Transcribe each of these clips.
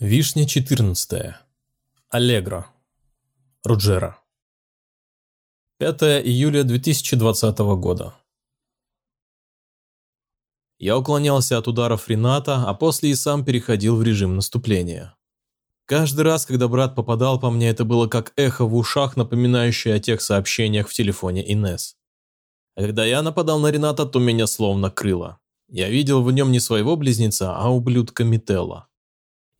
Вишня 14. Аллегро. Руджера. 5 июля 2020 года. Я уклонялся от ударов Рената, а после и сам переходил в режим наступления. Каждый раз, когда брат попадал по мне, это было как эхо в ушах, напоминающее о тех сообщениях в телефоне Инес. А когда я нападал на Рената, то меня словно крыло. Я видел в нем не своего близнеца, а ублюдка Мителла.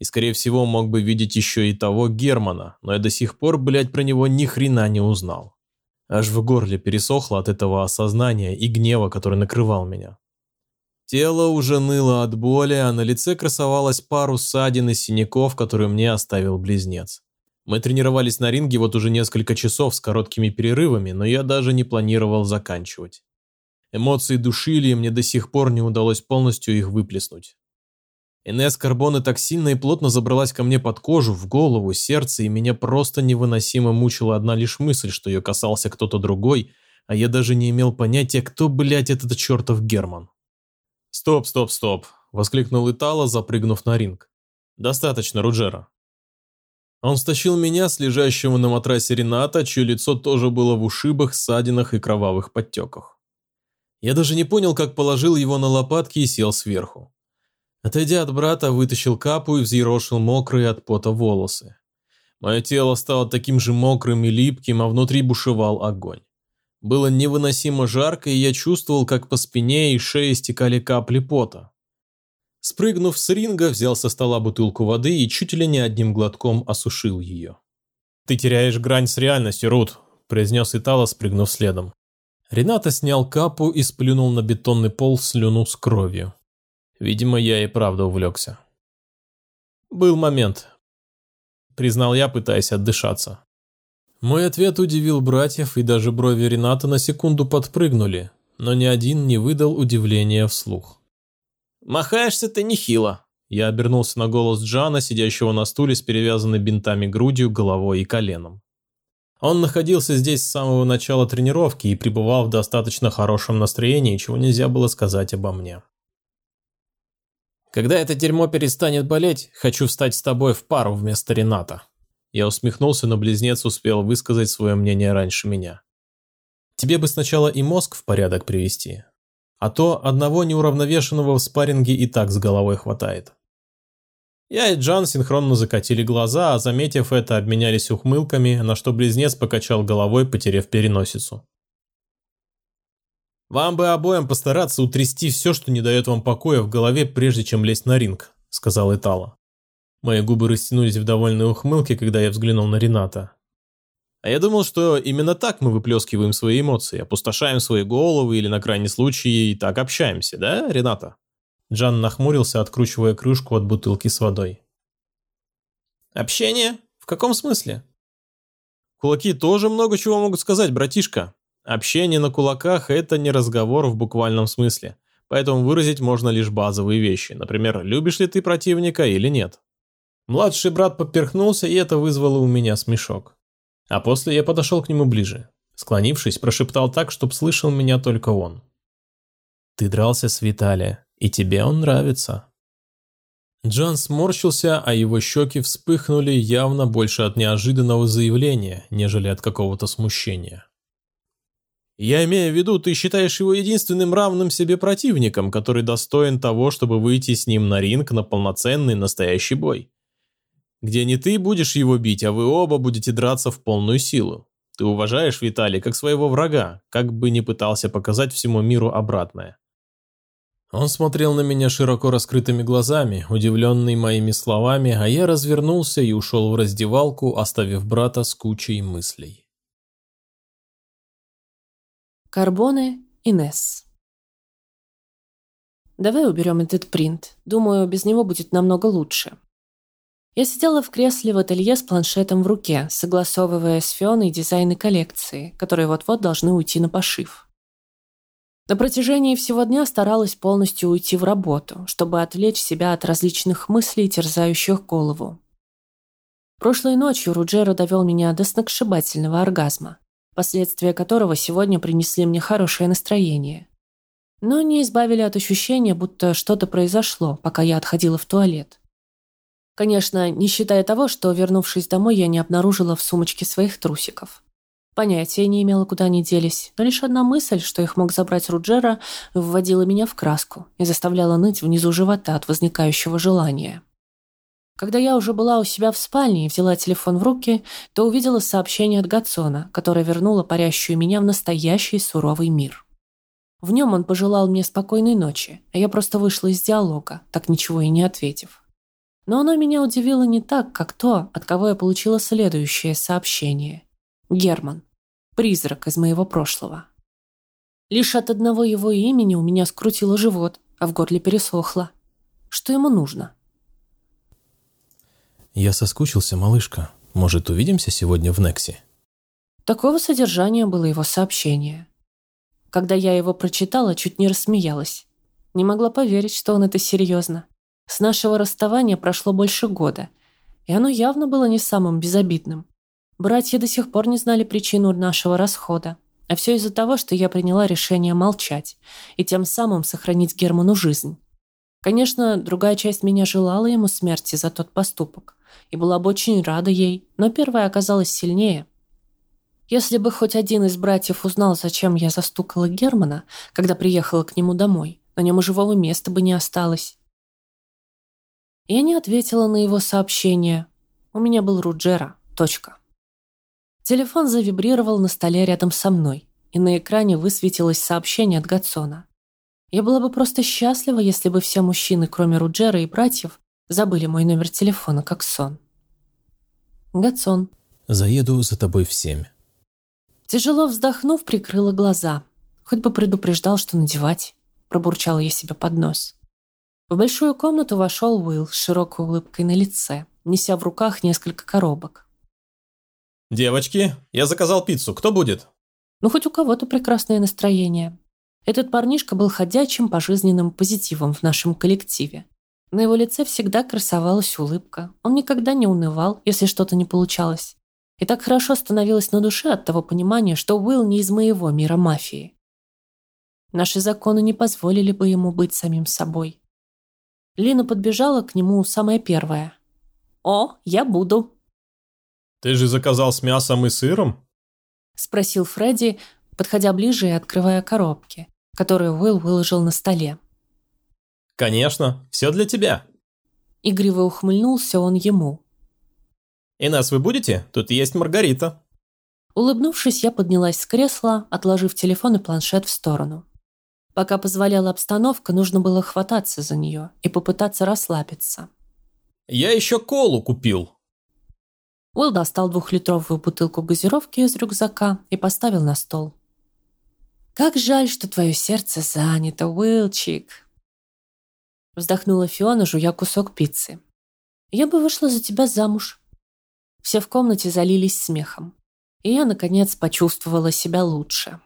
И скорее всего мог бы видеть еще и того Германа, но я до сих пор, блядь, про него ни хрена не узнал. Аж в горле пересохло от этого осознания и гнева, который накрывал меня. Тело уже ныло от боли, а на лице красовалась пару ссадин и синяков, которые мне оставил близнец. Мы тренировались на ринге вот уже несколько часов с короткими перерывами, но я даже не планировал заканчивать. Эмоции душили, и мне до сих пор не удалось полностью их выплеснуть. Инесс Карбоне так сильно и плотно забралась ко мне под кожу, в голову, сердце, и меня просто невыносимо мучила одна лишь мысль, что ее касался кто-то другой, а я даже не имел понятия, кто, блядь, этот чертов Герман. «Стоп, стоп, стоп!» – воскликнул Итало, запрыгнув на ринг. «Достаточно, Руджера». Он стащил меня с лежащего на матрасе Рената, чье лицо тоже было в ушибах, ссадинах и кровавых подтеках. Я даже не понял, как положил его на лопатки и сел сверху. Отойдя от брата, вытащил капу и взъерошил мокрые от пота волосы. Мое тело стало таким же мокрым и липким, а внутри бушевал огонь. Было невыносимо жарко, и я чувствовал, как по спине и шее стекали капли пота. Спрыгнув с ринга, взял со стола бутылку воды и чуть ли не одним глотком осушил ее. «Ты теряешь грань с реальностью, Рут», – произнес Итало, спрыгнув следом. Рената снял капу и сплюнул на бетонный пол слюну с кровью. Видимо, я и правда увлекся. Был момент, признал я, пытаясь отдышаться. Мой ответ удивил братьев, и даже брови Рената на секунду подпрыгнули, но ни один не выдал удивления вслух. «Махаешься ты нехило!» Я обернулся на голос Джана, сидящего на стуле с перевязанной бинтами грудью, головой и коленом. Он находился здесь с самого начала тренировки и пребывал в достаточно хорошем настроении, чего нельзя было сказать обо мне. Когда это дерьмо перестанет болеть, хочу встать с тобой в пару вместо Рената. Я усмехнулся, но близнец успел высказать свое мнение раньше меня. Тебе бы сначала и мозг в порядок привести. А то одного неуравновешенного в спарринге и так с головой хватает. Я и Джан синхронно закатили глаза, а заметив это, обменялись ухмылками, на что близнец покачал головой, потеряв переносицу. «Вам бы обоим постараться утрясти все, что не дает вам покоя в голове, прежде чем лезть на ринг», – сказал Итало. Мои губы растянулись в довольной ухмылке, когда я взглянул на Рената. А я думал, что именно так мы выплескиваем свои эмоции, опустошаем свои головы или на крайний случай и так общаемся, да, Рената? Джан нахмурился, откручивая крышку от бутылки с водой. Общение? В каком смысле? Кулаки тоже много чего могут сказать, братишка. Общение на кулаках – это не разговор в буквальном смысле, поэтому выразить можно лишь базовые вещи, например, любишь ли ты противника или нет. Младший брат поперхнулся, и это вызвало у меня смешок. А после я подошел к нему ближе. Склонившись, прошептал так, чтоб слышал меня только он. «Ты дрался с Виталия, и тебе он нравится». Джон сморщился, а его щеки вспыхнули явно больше от неожиданного заявления, нежели от какого-то смущения. Я имею в виду, ты считаешь его единственным равным себе противником, который достоин того, чтобы выйти с ним на ринг на полноценный настоящий бой. Где не ты будешь его бить, а вы оба будете драться в полную силу. Ты уважаешь Виталия как своего врага, как бы ни пытался показать всему миру обратное. Он смотрел на меня широко раскрытыми глазами, удивленный моими словами, а я развернулся и ушел в раздевалку, оставив брата с кучей мыслей. Карбоне Инес. Давай уберем этот принт. Думаю, без него будет намного лучше. Я сидела в кресле в ателье с планшетом в руке, согласовывая с Фионой дизайны коллекции, которые вот-вот должны уйти на пошив. На протяжении всего дня старалась полностью уйти в работу, чтобы отвлечь себя от различных мыслей, терзающих голову. Прошлой ночью Руджеро довел меня до сногсшибательного оргазма последствия которого сегодня принесли мне хорошее настроение. Но не избавили от ощущения, будто что-то произошло, пока я отходила в туалет. Конечно, не считая того, что, вернувшись домой, я не обнаружила в сумочке своих трусиков. Понятия не имела, куда они делись, но лишь одна мысль, что их мог забрать Руджера, вводила меня в краску и заставляла ныть внизу живота от возникающего желания. Когда я уже была у себя в спальне и взяла телефон в руки, то увидела сообщение от Гатсона, которое вернуло парящую меня в настоящий суровый мир. В нем он пожелал мне спокойной ночи, а я просто вышла из диалога, так ничего и не ответив. Но оно меня удивило не так, как то, от кого я получила следующее сообщение. Герман. Призрак из моего прошлого. Лишь от одного его имени у меня скрутило живот, а в горле пересохло. Что ему нужно? «Я соскучился, малышка. Может, увидимся сегодня в Нексе?» Такого содержания было его сообщение. Когда я его прочитала, чуть не рассмеялась. Не могла поверить, что он это серьезно. С нашего расставания прошло больше года, и оно явно было не самым безобидным. Братья до сих пор не знали причину нашего расхода, а все из-за того, что я приняла решение молчать и тем самым сохранить Герману жизнь. Конечно, другая часть меня желала ему смерти за тот поступок и была бы очень рада ей, но первая оказалась сильнее. Если бы хоть один из братьев узнал, зачем я застукала Германа, когда приехала к нему домой, на нем живого места бы не осталось. Я не ответила на его сообщение. У меня был Руджера. Точка. Телефон завибрировал на столе рядом со мной, и на экране высветилось сообщение от Гатсона. Я была бы просто счастлива, если бы все мужчины, кроме Руджера и братьев, забыли мой номер телефона как сон. Гатсон. Заеду за тобой в семь. Тяжело вздохнув, прикрыла глаза. Хоть бы предупреждал, что надевать. Пробурчала я себе под нос. В большую комнату вошел Уилл с широкой улыбкой на лице, неся в руках несколько коробок. «Девочки, я заказал пиццу. Кто будет?» Ну, хоть у кого-то прекрасное настроение. Этот парнишка был ходячим пожизненным позитивом в нашем коллективе. На его лице всегда красовалась улыбка. Он никогда не унывал, если что-то не получалось. И так хорошо становилось на душе от того понимания, что Уилл не из моего мира мафии. Наши законы не позволили бы ему быть самим собой. Лина подбежала к нему самая первая. «О, я буду!» «Ты же заказал с мясом и сыром?» Спросил Фредди, подходя ближе и открывая коробки, которые Уилл выложил на столе. «Конечно, все для тебя». Игриво ухмыльнулся он ему. «И нас вы будете? Тут есть Маргарита». Улыбнувшись, я поднялась с кресла, отложив телефон и планшет в сторону. Пока позволяла обстановка, нужно было хвататься за нее и попытаться расслабиться. «Я еще колу купил», Уилл достал двухлитровую бутылку газировки из рюкзака и поставил на стол. «Как жаль, что твое сердце занято, Уилчик!» Вздохнула Фиона, жуя кусок пиццы. «Я бы вышла за тебя замуж». Все в комнате залились смехом. И я, наконец, почувствовала себя лучше.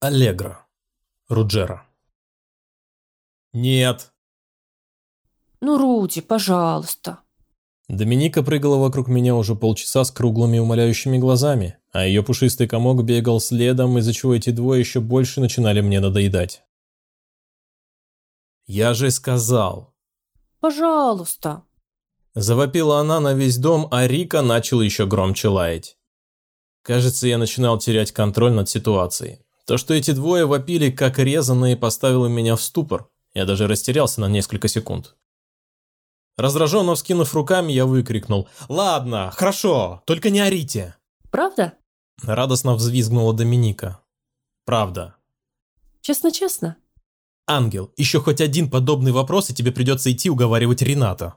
Аллегро. Руджера. «Нет». «Ну, Руди, пожалуйста», Доминика прыгала вокруг меня уже полчаса с круглыми умоляющими глазами, а ее пушистый комок бегал следом, из-за чего эти двое еще больше начинали мне надоедать. «Я же сказал!» «Пожалуйста!» Завопила она на весь дом, а Рика начал еще громче лаять. Кажется, я начинал терять контроль над ситуацией. То, что эти двое вопили как резаные, поставило меня в ступор. Я даже растерялся на несколько секунд. Раздраженно вскинув руками, я выкрикнул «Ладно, хорошо, только не орите!» «Правда?» Радостно взвизгнула Доминика. «Правда». «Честно-честно?» «Ангел, еще хоть один подобный вопрос, и тебе придется идти уговаривать Рената».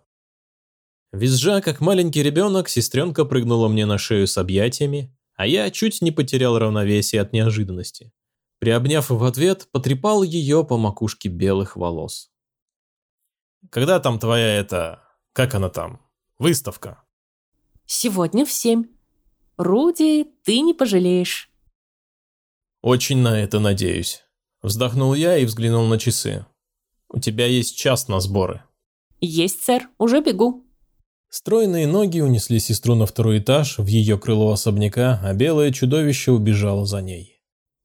Визжа, как маленький ребенок, сестренка прыгнула мне на шею с объятиями, а я чуть не потерял равновесие от неожиданности. Приобняв в ответ, потрепал ее по макушке белых волос. Когда там твоя эта... Как она там? Выставка? Сегодня в семь. Руди, ты не пожалеешь. Очень на это надеюсь. Вздохнул я и взглянул на часы. «У тебя есть час на сборы». «Есть, сэр. Уже бегу». Стройные ноги унесли сестру на второй этаж в ее крыло особняка, а белое чудовище убежало за ней.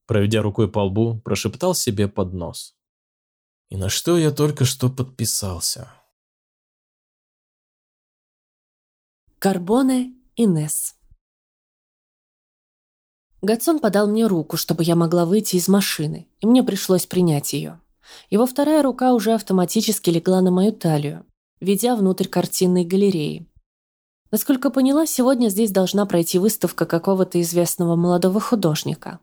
Проведя рукой по лбу, прошептал себе под нос. «И на что я только что подписался?» Карбоне Инес Гатсон подал мне руку, чтобы я могла выйти из машины, и мне пришлось принять ее. Его вторая рука уже автоматически легла на мою талию, ведя внутрь картинной галереи. Насколько поняла, сегодня здесь должна пройти выставка какого-то известного молодого художника.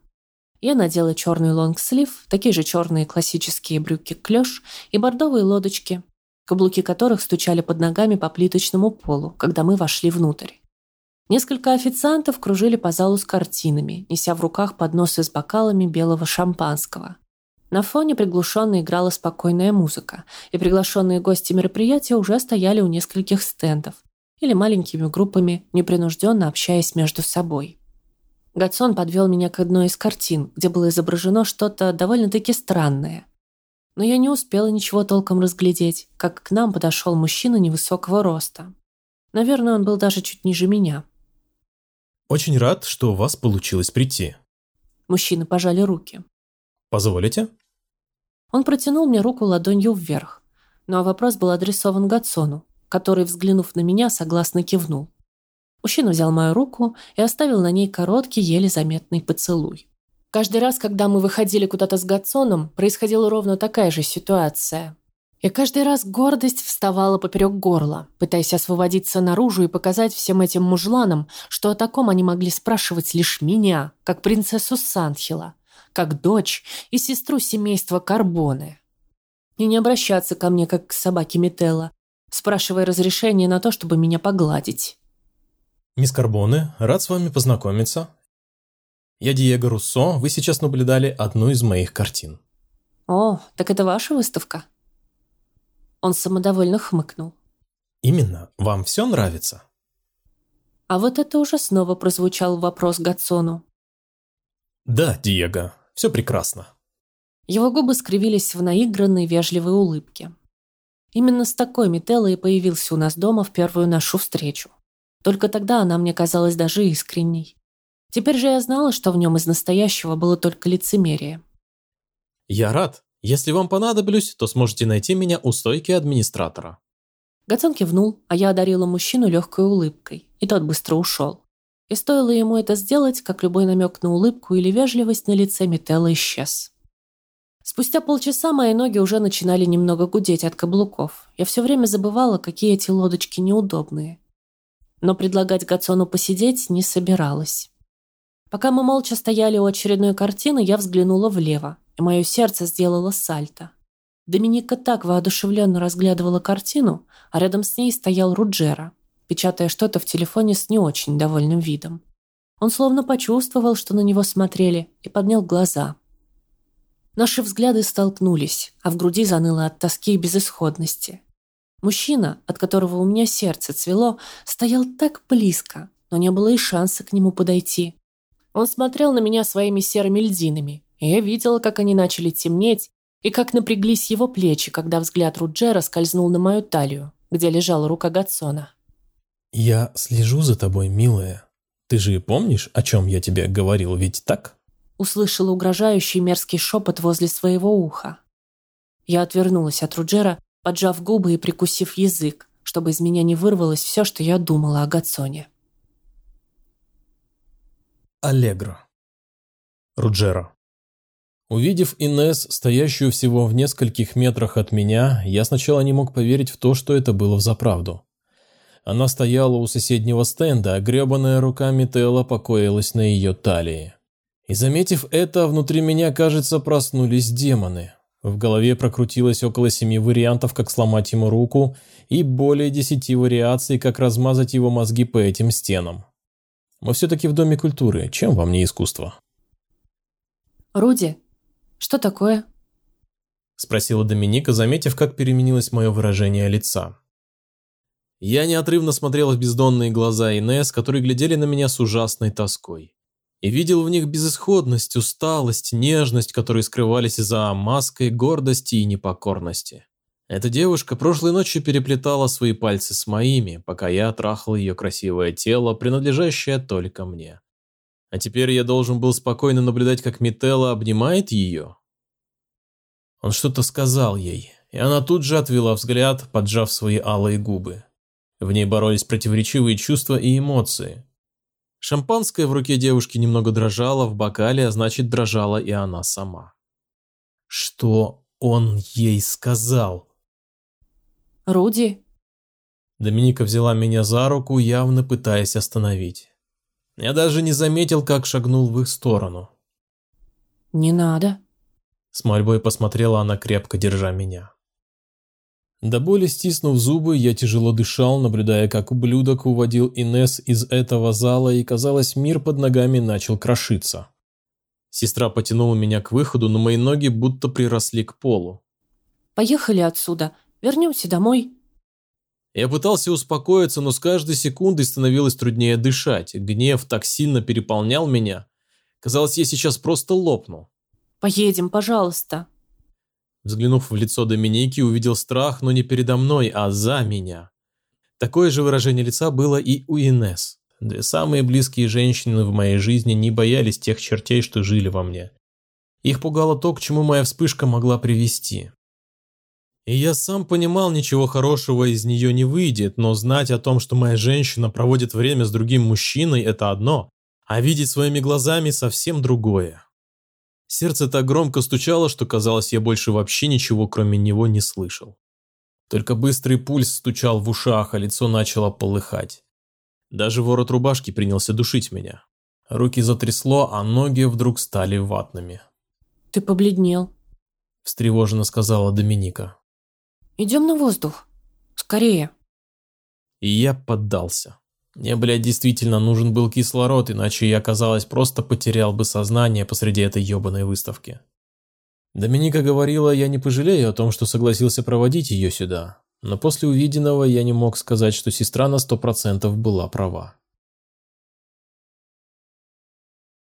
Я надела черный лонгслив, такие же черные классические брюки клеш и бордовые лодочки, каблуки которых стучали под ногами по плиточному полу, когда мы вошли внутрь. Несколько официантов кружили по залу с картинами, неся в руках подносы с бокалами белого шампанского. На фоне приглушенно играла спокойная музыка, и приглашенные гости мероприятия уже стояли у нескольких стендов или маленькими группами, непринужденно общаясь между собой. Гатсон подвел меня к одной из картин, где было изображено что-то довольно-таки странное – но я не успела ничего толком разглядеть, как к нам подошел мужчина невысокого роста. Наверное, он был даже чуть ниже меня. «Очень рад, что у вас получилось прийти». Мужчины пожали руки. «Позволите?» Он протянул мне руку ладонью вверх, но вопрос был адресован Гатсону, который, взглянув на меня, согласно кивнул. Мужчина взял мою руку и оставил на ней короткий, еле заметный поцелуй. Каждый раз, когда мы выходили куда-то с Гатсоном, происходила ровно такая же ситуация. И каждый раз гордость вставала поперек горла, пытаясь освободиться наружу и показать всем этим мужланам, что о таком они могли спрашивать лишь меня, как принцессу Санхила, как дочь и сестру семейства Карбоны. И не обращаться ко мне, как к собаке Метелла, спрашивая разрешение на то, чтобы меня погладить. «Мисс Карбоне, рад с вами познакомиться. Я Диего Руссо, вы сейчас наблюдали одну из моих картин. О, так это ваша выставка? Он самодовольно хмыкнул. Именно, вам все нравится? А вот это уже снова прозвучал вопрос Гатсону. Да, Диего, все прекрасно. Его губы скривились в наигранной вежливой улыбке. Именно с такой Метеллой и появился у нас дома в первую нашу встречу. Только тогда она мне казалась даже искренней. Теперь же я знала, что в нем из настоящего было только лицемерие. «Я рад. Если вам понадоблюсь, то сможете найти меня у стойки администратора». Гацон кивнул, а я одарила мужчину легкой улыбкой, и тот быстро ушел. И стоило ему это сделать, как любой намек на улыбку или вежливость на лице Метелла исчез. Спустя полчаса мои ноги уже начинали немного гудеть от каблуков. Я все время забывала, какие эти лодочки неудобные. Но предлагать Гацону посидеть не собиралась. Пока мы молча стояли у очередной картины, я взглянула влево, мое сердце сделало сальто. Доминика так воодушевленно разглядывала картину, а рядом с ней стоял Руджера, печатая что-то в телефоне с не очень довольным видом. Он словно почувствовал, что на него смотрели, и поднял глаза. Наши взгляды столкнулись, а в груди заныло от тоски и безысходности. Мужчина, от которого у меня сердце цвело, стоял так близко, но не было и шанса к нему подойти. Он смотрел на меня своими серыми льдинами, я видела, как они начали темнеть, и как напряглись его плечи, когда взгляд Руджера скользнул на мою талию, где лежала рука Гатсона. «Я слежу за тобой, милая. Ты же помнишь, о чем я тебе говорил, ведь так?» Услышала угрожающий мерзкий шепот возле своего уха. Я отвернулась от Руджера, поджав губы и прикусив язык, чтобы из меня не вырвалось все, что я думала о Гатсоне. Аллегро. Руджера. Увидев Инес, стоящую всего в нескольких метрах от меня, я сначала не мог поверить в то, что это было взаправду. Она стояла у соседнего стенда, а гребаная рука Метелла покоилась на ее талии. И заметив это, внутри меня, кажется, проснулись демоны. В голове прокрутилось около семи вариантов, как сломать ему руку, и более десяти вариаций, как размазать его мозги по этим стенам. Мы все-таки в Доме культуры. Чем вам не искусство? Руди, что такое? Спросила Доминика, заметив, как переменилось мое выражение лица. Я неотрывно смотрел в бездонные глаза Инесс, которые глядели на меня с ужасной тоской. И видел в них безысходность, усталость, нежность, которые скрывались за маской гордости и непокорности. Эта девушка прошлой ночью переплетала свои пальцы с моими, пока я трахал ее красивое тело, принадлежащее только мне. А теперь я должен был спокойно наблюдать, как Мителла обнимает ее. Он что-то сказал ей, и она тут же отвела взгляд, поджав свои алые губы. В ней боролись противоречивые чувства и эмоции. Шампанское в руке девушки немного дрожало в бокале, а значит дрожала и она сама. Что он ей сказал? Руди? Доминика взяла меня за руку, явно пытаясь остановить. Я даже не заметил, как шагнул в их сторону. Не надо. С мольбой посмотрела она, крепко держа меня. До боли стиснув зубы, я тяжело дышал, наблюдая, как ублюдок уводил Инес из этого зала, и, казалось, мир под ногами начал крошиться. Сестра потянула меня к выходу, но мои ноги будто приросли к полу. «Поехали отсюда. Вернемся домой». Я пытался успокоиться, но с каждой секундой становилось труднее дышать. Гнев так сильно переполнял меня. Казалось, я сейчас просто лопну. «Поедем, пожалуйста». Взглянув в лицо Доминики, увидел страх, но не передо мной, а за меня. Такое же выражение лица было и у Инес. Две самые близкие женщины в моей жизни не боялись тех чертей, что жили во мне. Их пугало то, к чему моя вспышка могла привести. И я сам понимал, ничего хорошего из нее не выйдет, но знать о том, что моя женщина проводит время с другим мужчиной, это одно, а видеть своими глазами совсем другое. Сердце так громко стучало, что казалось, я больше вообще ничего кроме него не слышал. Только быстрый пульс стучал в ушах, а лицо начало полыхать. Даже ворот рубашки принялся душить меня. Руки затрясло, а ноги вдруг стали ватными. «Ты побледнел», – встревоженно сказала Доминика. «Идем на воздух. Скорее». И я поддался. Мне, блядь, действительно нужен был кислород, иначе я, казалось, просто потерял бы сознание посреди этой ебаной выставки. Доминика говорила, я не пожалею о том, что согласился проводить ее сюда, но после увиденного я не мог сказать, что сестра на сто процентов была права.